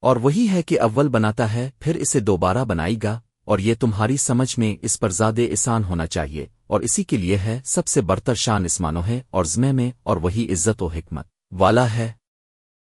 اور وہی ہے کہ اول بناتا ہے، پھر اسے دوبارہ بنائی گا، اور یہ تمہاری سمجھ میں اس پر زیادہ احسان ہونا چاہیے، اور اسی کے لیے ہے، سب سے برتر شان اسمانو ہے، اور زمے میں، اور وہی عزت و حکمت والا ہے۔